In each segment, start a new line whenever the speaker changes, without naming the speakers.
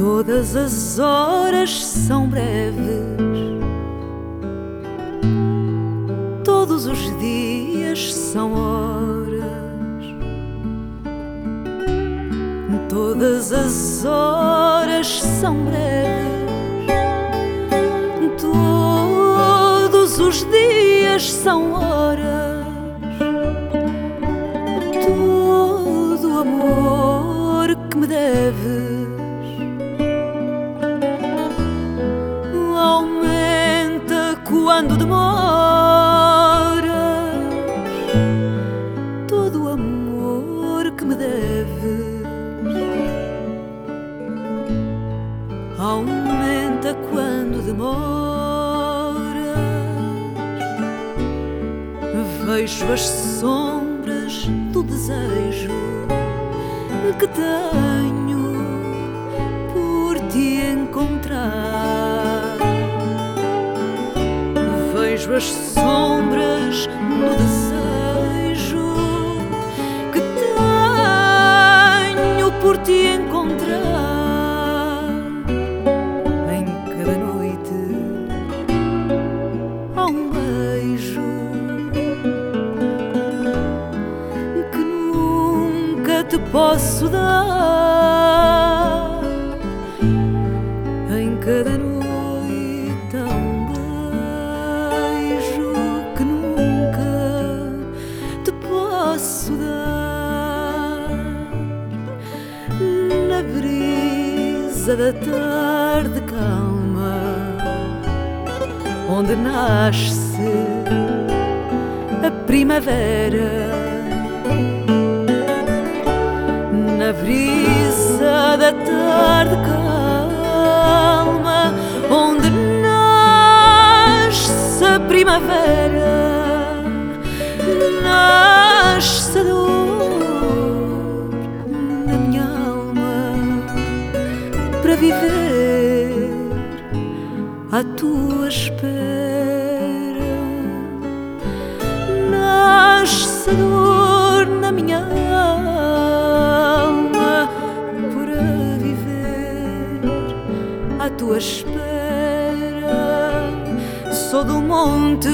Todas as horas são breves, todos os dias são horas, todas as horas são breves, todos os dias são horas. Todo o amor que me deves quando demoras. Todo o amor que me deves aumenta quando demoras. Vejo as sombras do desejo que tenho As sombras no desejo que tenho por te encontrar. Em cada noite há um beijo que nunca te posso dar. Em cada noite brisa da tarde calma, onde nasce a primavera. Na brisa da tarde calma, onde nasce a primavera, nasce à tua espera. Nasce a dor na minha alma para viver à tua espera. Sou do monte,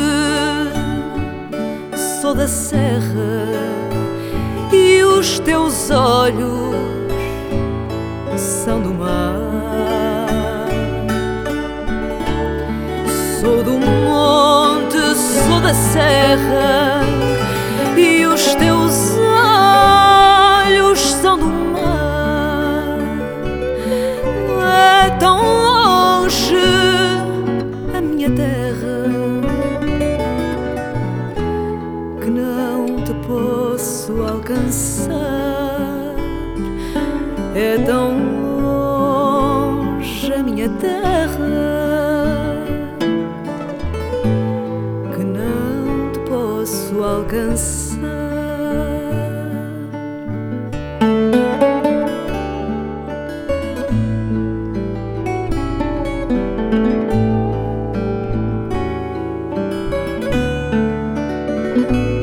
sou da serra e os teus olhos são do mar. Sou do monte, sou da serra e os teus olhos são do mar. É tão longe a minha terra que não te posso alcançar. É tão Quando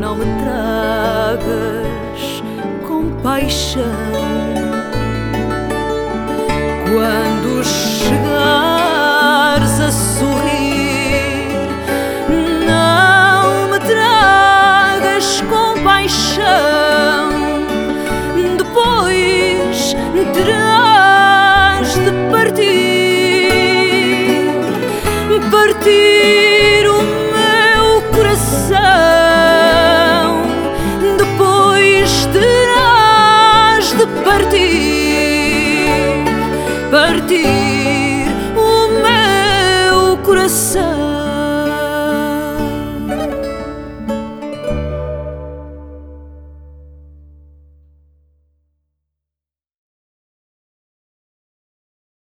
não me tragas compaixão. Quando chegares